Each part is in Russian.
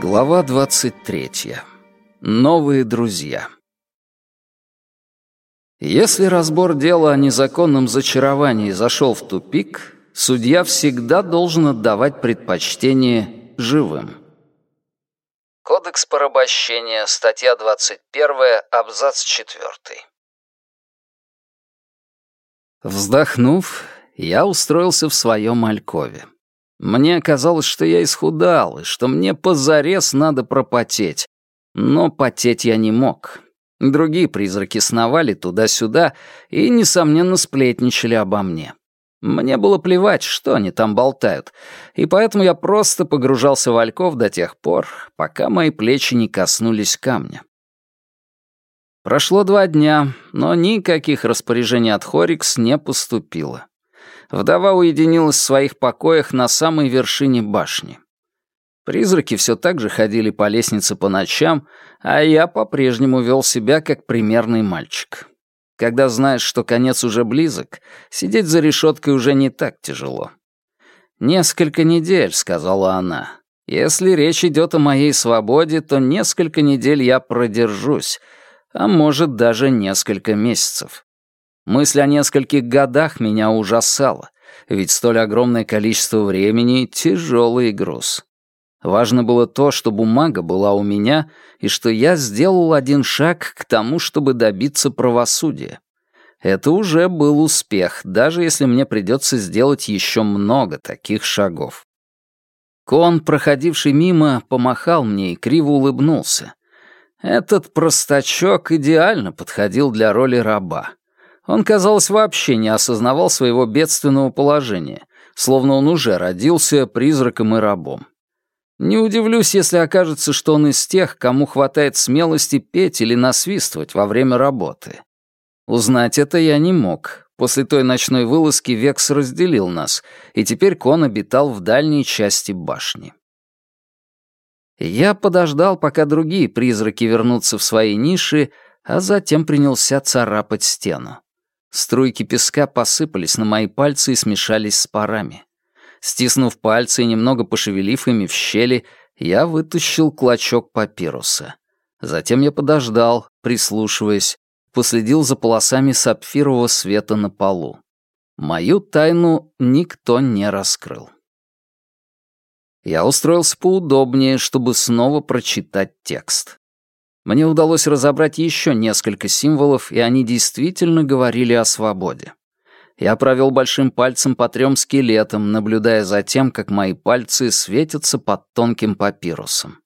Глава 23. Новые друзья. Если разбор дела о незаконном зачаровании зашел в тупик, судья всегда должен отдавать предпочтение живым. Кодекс порабощения, статья 21, абзац 4. Вздохнув, я устроился в своем алькове. Мне казалось, что я исхудал, и что мне позарез надо пропотеть. Но потеть я не мог. Другие призраки сновали туда-сюда и, несомненно, сплетничали обо мне. Мне было плевать, что они там болтают, и поэтому я просто погружался в альков до тех пор, пока мои плечи не коснулись камня. Прошло два дня, но никаких распоряжений от Хорикс не поступило вдова уединилась в своих покоях на самой вершине башни. Призраки все так же ходили по лестнице по ночам, а я по-прежнему вел себя как примерный мальчик. Когда знаешь, что конец уже близок, сидеть за решеткой уже не так тяжело. «Несколько недель», — сказала она. «Если речь идет о моей свободе, то несколько недель я продержусь, а может, даже несколько месяцев. Мысль о нескольких годах меня ужасала, ведь столь огромное количество времени — тяжелый груз. Важно было то, что бумага была у меня, и что я сделал один шаг к тому, чтобы добиться правосудия. Это уже был успех, даже если мне придется сделать еще много таких шагов. Кон, проходивший мимо, помахал мне и криво улыбнулся. Этот простачок идеально подходил для роли раба. Он, казалось, вообще не осознавал своего бедственного положения, словно он уже родился призраком и рабом. Не удивлюсь, если окажется, что он из тех, кому хватает смелости петь или насвистывать во время работы. Узнать это я не мог. После той ночной вылазки Векс разделил нас, и теперь Кон обитал в дальней части башни. Я подождал, пока другие призраки вернутся в свои ниши, а затем принялся царапать стену. Струйки песка посыпались на мои пальцы и смешались с парами. Стиснув пальцы и немного пошевелив ими в щели, я вытащил клочок папируса. Затем я подождал, прислушиваясь, последил за полосами сапфирового света на полу. Мою тайну никто не раскрыл. Я устроился поудобнее, чтобы снова прочитать текст. Мне удалось разобрать еще несколько символов, и они действительно говорили о свободе. Я провел большим пальцем по трем скелетам, наблюдая за тем, как мои пальцы светятся под тонким папирусом.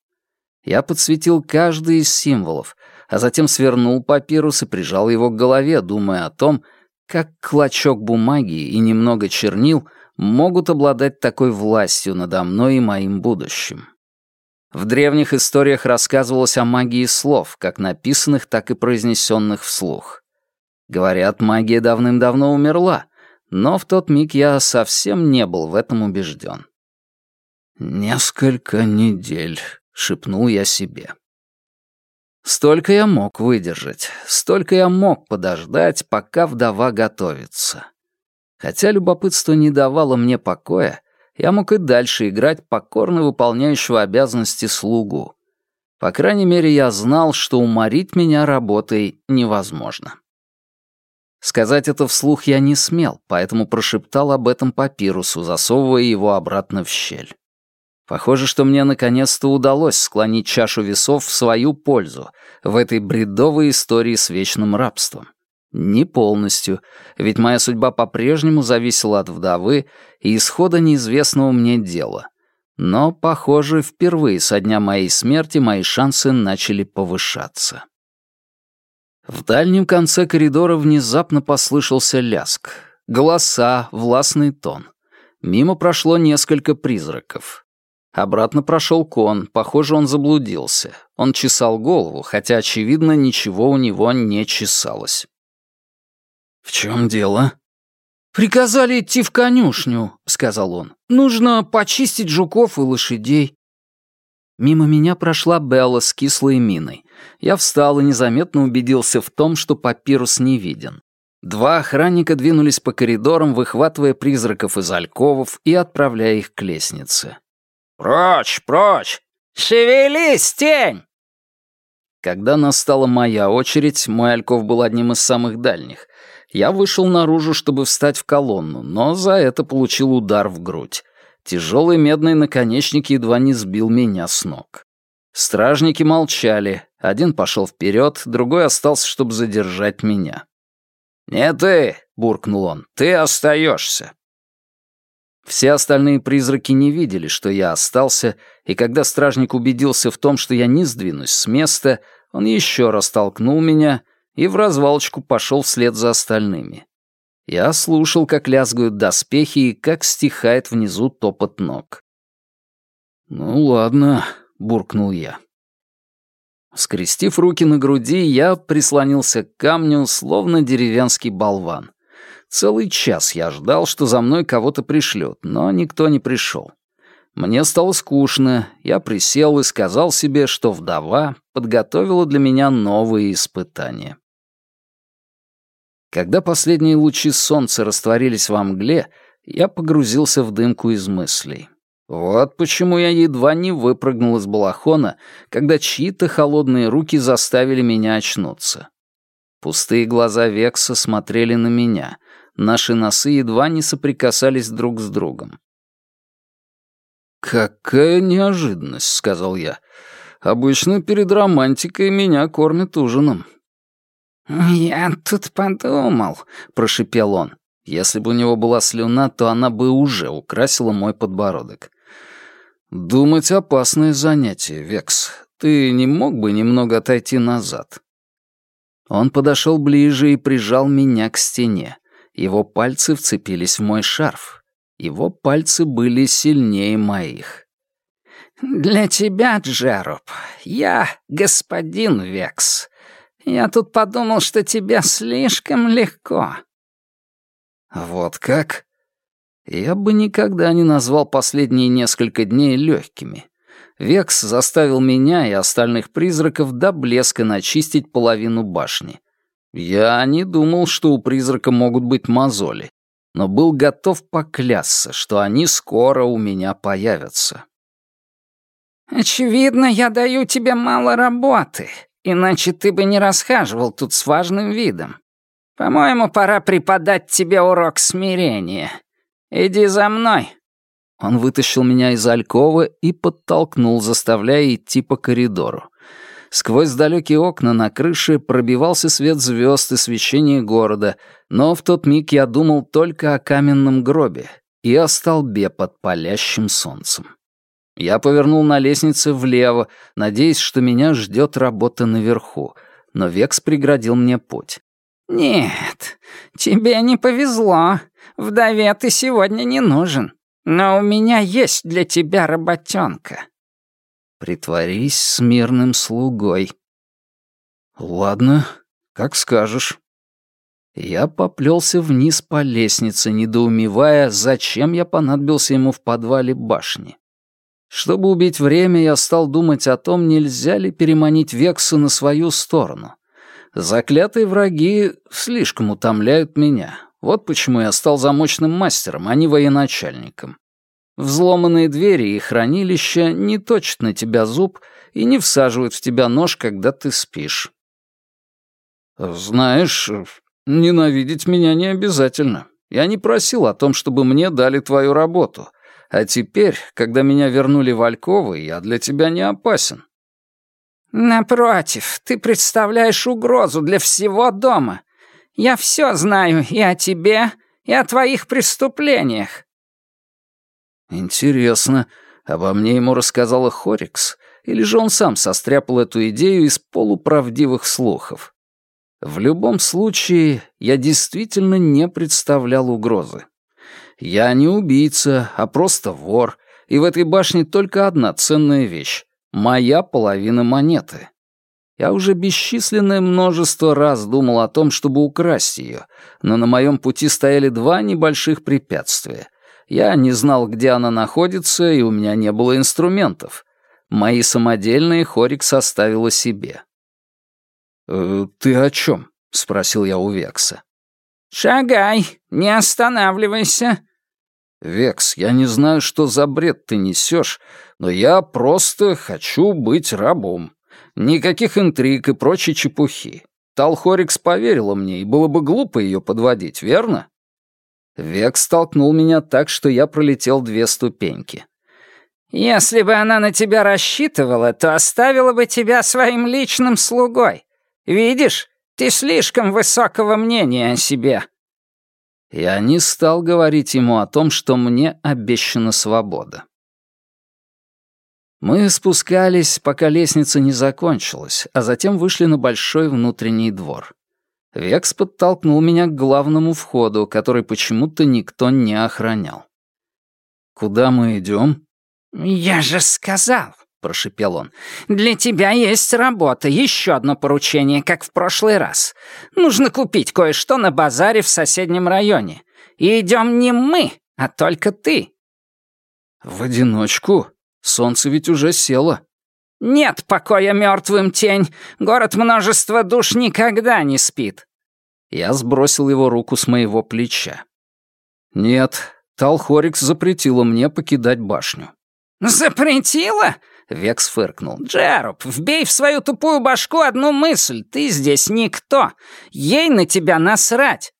Я подсветил каждый из символов, а затем свернул папирус и прижал его к голове, думая о том, как клочок бумаги и немного чернил могут обладать такой властью надо мной и моим будущим. В древних историях рассказывалось о магии слов, как написанных, так и произнесенных вслух. Говорят, магия давным-давно умерла, но в тот миг я совсем не был в этом убежден. «Несколько недель», — шепнул я себе. Столько я мог выдержать, столько я мог подождать, пока вдова готовится. Хотя любопытство не давало мне покоя, я мог и дальше играть покорно выполняющего обязанности слугу. По крайней мере, я знал, что уморить меня работой невозможно. Сказать это вслух я не смел, поэтому прошептал об этом папирусу, засовывая его обратно в щель. Похоже, что мне наконец-то удалось склонить чашу весов в свою пользу в этой бредовой истории с вечным рабством. Не полностью, ведь моя судьба по-прежнему зависела от вдовы и исхода неизвестного мне дела. Но, похоже, впервые со дня моей смерти мои шансы начали повышаться. В дальнем конце коридора внезапно послышался ляск. Голоса, властный тон. Мимо прошло несколько призраков. Обратно прошел кон, похоже, он заблудился. Он чесал голову, хотя, очевидно, ничего у него не чесалось. «В чем дело?» «Приказали идти в конюшню», — сказал он. «Нужно почистить жуков и лошадей». Мимо меня прошла Белла с кислой миной. Я встал и незаметно убедился в том, что папирус не виден. Два охранника двинулись по коридорам, выхватывая призраков из альковов и отправляя их к лестнице. «Прочь, прочь! Шевелись, тень!» Когда настала моя очередь, мой альков был одним из самых дальних. Я вышел наружу, чтобы встать в колонну, но за это получил удар в грудь. Тяжелый медный наконечник едва не сбил меня с ног. Стражники молчали. Один пошел вперед, другой остался, чтобы задержать меня. «Не ты!» — буркнул он. «Ты остаешься!» Все остальные призраки не видели, что я остался, и когда стражник убедился в том, что я не сдвинусь с места, он еще раз толкнул меня и в развалочку пошел вслед за остальными. Я слушал, как лязгают доспехи и как стихает внизу топот ног. «Ну ладно», — буркнул я. Скрестив руки на груди, я прислонился к камню, словно деревенский болван. Целый час я ждал, что за мной кого-то пришлют, но никто не пришел. Мне стало скучно, я присел и сказал себе, что вдова подготовила для меня новые испытания. Когда последние лучи солнца растворились во мгле, я погрузился в дымку из мыслей. Вот почему я едва не выпрыгнул из балахона, когда чьи-то холодные руки заставили меня очнуться. Пустые глаза Векса смотрели на меня, Наши носы едва не соприкасались друг с другом. «Какая неожиданность», — сказал я. «Обычно перед романтикой меня кормят ужином». «Я тут подумал», — прошипел он. Если бы у него была слюна, то она бы уже украсила мой подбородок. «Думать — опасное занятие, Векс. Ты не мог бы немного отойти назад?» Он подошел ближе и прижал меня к стене. Его пальцы вцепились в мой шарф. Его пальцы были сильнее моих. «Для тебя, Джероб, я господин Векс. Я тут подумал, что тебе слишком легко». «Вот как?» Я бы никогда не назвал последние несколько дней легкими. Векс заставил меня и остальных призраков до блеска начистить половину башни. Я не думал, что у призрака могут быть мозоли, но был готов поклясться, что они скоро у меня появятся. «Очевидно, я даю тебе мало работы, иначе ты бы не расхаживал тут с важным видом. По-моему, пора преподать тебе урок смирения. Иди за мной». Он вытащил меня из алькова и подтолкнул, заставляя идти по коридору. Сквозь далекие окна на крыше пробивался свет звезд и свечение города, но в тот миг я думал только о каменном гробе и о столбе под палящим солнцем. Я повернул на лестнице влево, надеясь, что меня ждет работа наверху, но Векс преградил мне путь. «Нет, тебе не повезло. Вдове ты сегодня не нужен. Но у меня есть для тебя работенка. Притворись смирным слугой. Ладно, как скажешь. Я поплелся вниз по лестнице, недоумевая, зачем я понадобился ему в подвале башни. Чтобы убить время, я стал думать о том, нельзя ли переманить Векса на свою сторону. Заклятые враги слишком утомляют меня. Вот почему я стал замочным мастером, а не военачальником. Взломанные двери и хранилища не точат на тебя зуб и не всаживают в тебя нож, когда ты спишь. Знаешь, ненавидеть меня не обязательно. Я не просил о том, чтобы мне дали твою работу. А теперь, когда меня вернули в Альковы, я для тебя не опасен. Напротив, ты представляешь угрозу для всего дома. Я все знаю и о тебе, и о твоих преступлениях. Интересно, обо мне ему рассказала Хорикс, или же он сам состряпал эту идею из полуправдивых слухов? В любом случае, я действительно не представлял угрозы. Я не убийца, а просто вор, и в этой башне только одна ценная вещь — моя половина монеты. Я уже бесчисленное множество раз думал о том, чтобы украсть ее, но на моем пути стояли два небольших препятствия — я не знал, где она находится, и у меня не было инструментов. Мои самодельные Хорик составила себе. «Э, «Ты о чем?» — спросил я у Векса. «Шагай, не останавливайся». «Векс, я не знаю, что за бред ты несешь, но я просто хочу быть рабом. Никаких интриг и прочей чепухи. Талхорикс поверила мне, и было бы глупо ее подводить, верно?» Векс столкнул меня так, что я пролетел две ступеньки. «Если бы она на тебя рассчитывала, то оставила бы тебя своим личным слугой. Видишь, ты слишком высокого мнения о себе». Я не стал говорить ему о том, что мне обещана свобода. Мы спускались, пока лестница не закончилась, а затем вышли на большой внутренний двор. Векс подтолкнул меня к главному входу, который почему-то никто не охранял. «Куда мы идем?» «Я же сказал», — прошепел он. «Для тебя есть работа, еще одно поручение, как в прошлый раз. Нужно купить кое-что на базаре в соседнем районе. И идем не мы, а только ты». «В одиночку? Солнце ведь уже село». «Нет покоя мертвым тень. Город множества душ никогда не спит». Я сбросил его руку с моего плеча. «Нет, Талхорикс запретила мне покидать башню». «Запретила?» — Векс фыркнул. «Джероб, вбей в свою тупую башку одну мысль. Ты здесь никто. Ей на тебя насрать».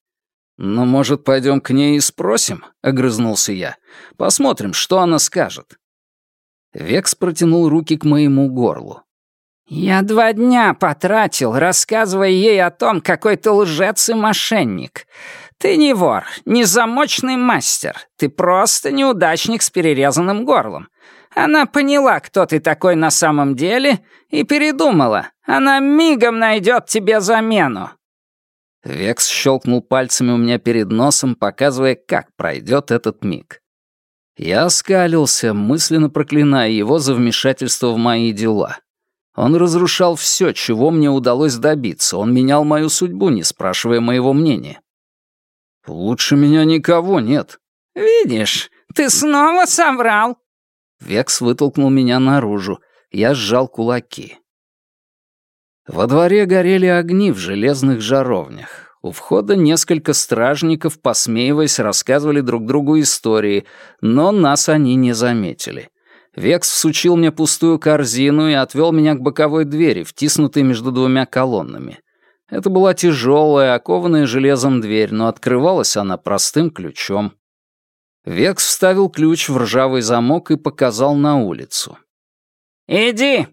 «Ну, может, пойдем к ней и спросим?» — огрызнулся я. «Посмотрим, что она скажет». Векс протянул руки к моему горлу. «Я два дня потратил, рассказывая ей о том, какой ты лжец и мошенник. Ты не вор, не замочный мастер, ты просто неудачник с перерезанным горлом. Она поняла, кто ты такой на самом деле, и передумала. Она мигом найдет тебе замену». Векс щелкнул пальцами у меня перед носом, показывая, как пройдет этот миг. Я скалился, мысленно проклиная его за вмешательство в мои дела. Он разрушал все, чего мне удалось добиться. Он менял мою судьбу, не спрашивая моего мнения. Лучше меня никого нет. Видишь, ты снова соврал. Векс вытолкнул меня наружу. Я сжал кулаки. Во дворе горели огни в железных жаровнях. У входа несколько стражников, посмеиваясь, рассказывали друг другу истории, но нас они не заметили. Векс всучил мне пустую корзину и отвел меня к боковой двери, втиснутой между двумя колоннами. Это была тяжелая, окованная железом дверь, но открывалась она простым ключом. Векс вставил ключ в ржавый замок и показал на улицу. «Иди!»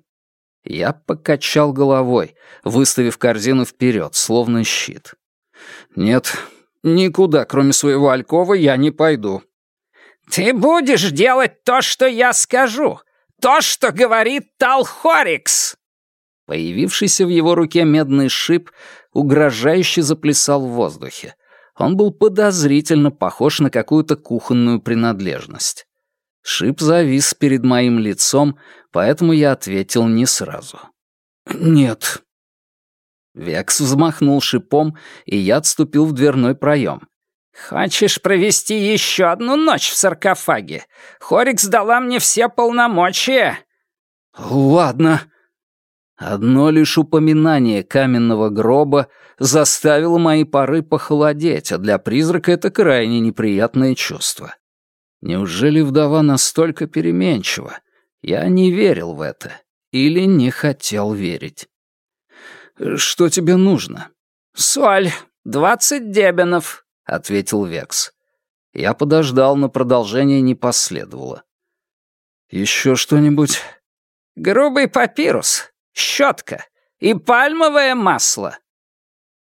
Я покачал головой, выставив корзину вперед, словно щит. «Нет, никуда, кроме своего алькова, я не пойду». «Ты будешь делать то, что я скажу! То, что говорит Талхорикс!» Появившийся в его руке медный шип угрожающе заплясал в воздухе. Он был подозрительно похож на какую-то кухонную принадлежность. Шип завис перед моим лицом, поэтому я ответил не сразу. «Нет». Векс взмахнул шипом, и я отступил в дверной проем. «Хочешь провести еще одну ночь в саркофаге? Хорикс дала мне все полномочия». «Ладно», Одно лишь упоминание каменного гроба заставило мои пары похолодеть, а для призрака это крайне неприятное чувство. Неужели вдова настолько переменчива? Я не верил в это. Или не хотел верить. «Что тебе нужно?» «Соль. Двадцать дебенов», — ответил Векс. Я подождал, но продолжение не последовало. «Еще что-нибудь?» «Грубый папирус щетка и пальмовое масло».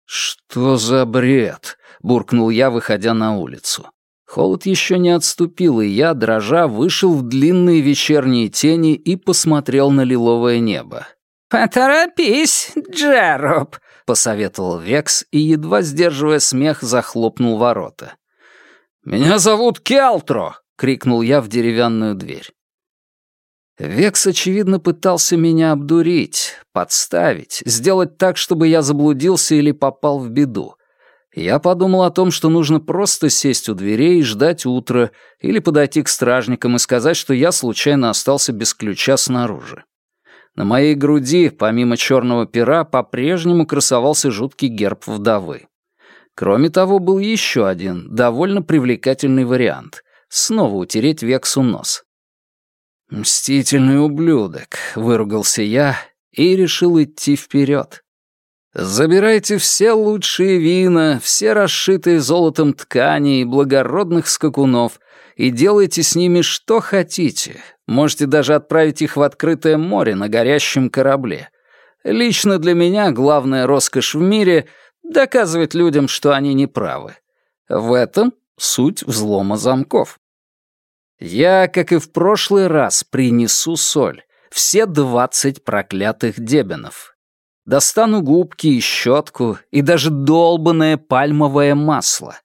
«Что за бред?» — буркнул я, выходя на улицу. Холод еще не отступил, и я, дрожа, вышел в длинные вечерние тени и посмотрел на лиловое небо. «Поторопись, Джероб», — посоветовал Векс и, едва сдерживая смех, захлопнул ворота. «Меня зовут Келтро!» — крикнул я в деревянную дверь. Векс, очевидно, пытался меня обдурить, подставить, сделать так, чтобы я заблудился или попал в беду. Я подумал о том, что нужно просто сесть у дверей и ждать утра, или подойти к стражникам и сказать, что я случайно остался без ключа снаружи. На моей груди, помимо черного пера, по-прежнему красовался жуткий герб вдовы. Кроме того, был еще один, довольно привлекательный вариант — снова утереть Вексу нос. «Мстительный ублюдок», — выругался я и решил идти вперед. «Забирайте все лучшие вина, все расшитые золотом ткани и благородных скакунов и делайте с ними что хотите. Можете даже отправить их в открытое море на горящем корабле. Лично для меня главная роскошь в мире — доказывать людям, что они неправы. В этом суть взлома замков. Я, как и в прошлый раз, принесу соль. Все двадцать проклятых дебенов. Достану губки и щетку, и даже долбанное пальмовое масло.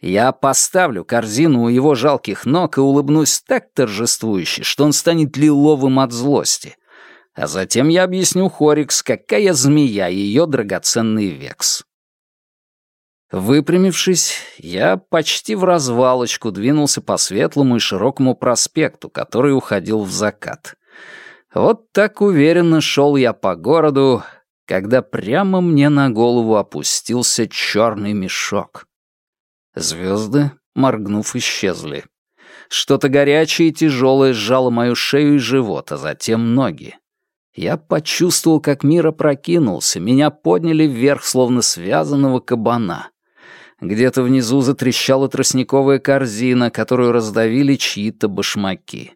Я поставлю корзину у его жалких ног и улыбнусь так торжествующе, что он станет лиловым от злости. А затем я объясню Хорикс, какая змея ее драгоценный векс. Выпрямившись, я почти в развалочку двинулся по светлому и широкому проспекту, который уходил в закат. Вот так уверенно шел я по городу, когда прямо мне на голову опустился черный мешок. Звезды, моргнув, исчезли. Что-то горячее и тяжелое сжало мою шею и живот, а затем ноги. Я почувствовал, как мир опрокинулся, меня подняли вверх, словно связанного кабана. Где-то внизу затрещала тростниковая корзина, которую раздавили чьи-то башмаки.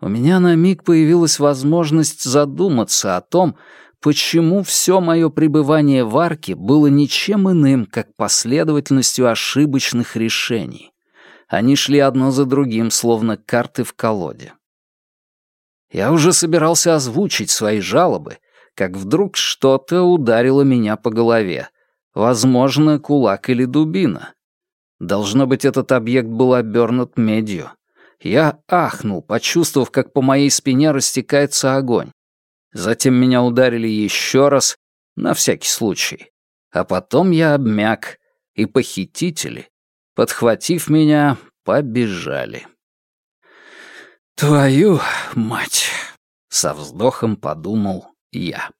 У меня на миг появилась возможность задуматься о том, почему все мое пребывание в арке было ничем иным, как последовательностью ошибочных решений. Они шли одно за другим, словно карты в колоде. Я уже собирался озвучить свои жалобы, как вдруг что-то ударило меня по голове. Возможно, кулак или дубина. Должно быть, этот объект был обернут медью. Я ахнул, почувствовав, как по моей спине растекается огонь. Затем меня ударили еще раз, на всякий случай. А потом я обмяк, и похитители, подхватив меня, побежали. «Твою мать!» — со вздохом подумал я.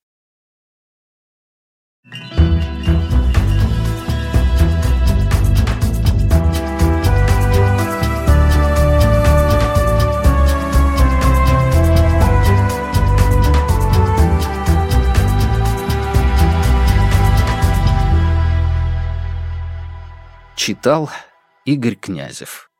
Читал Игорь Князев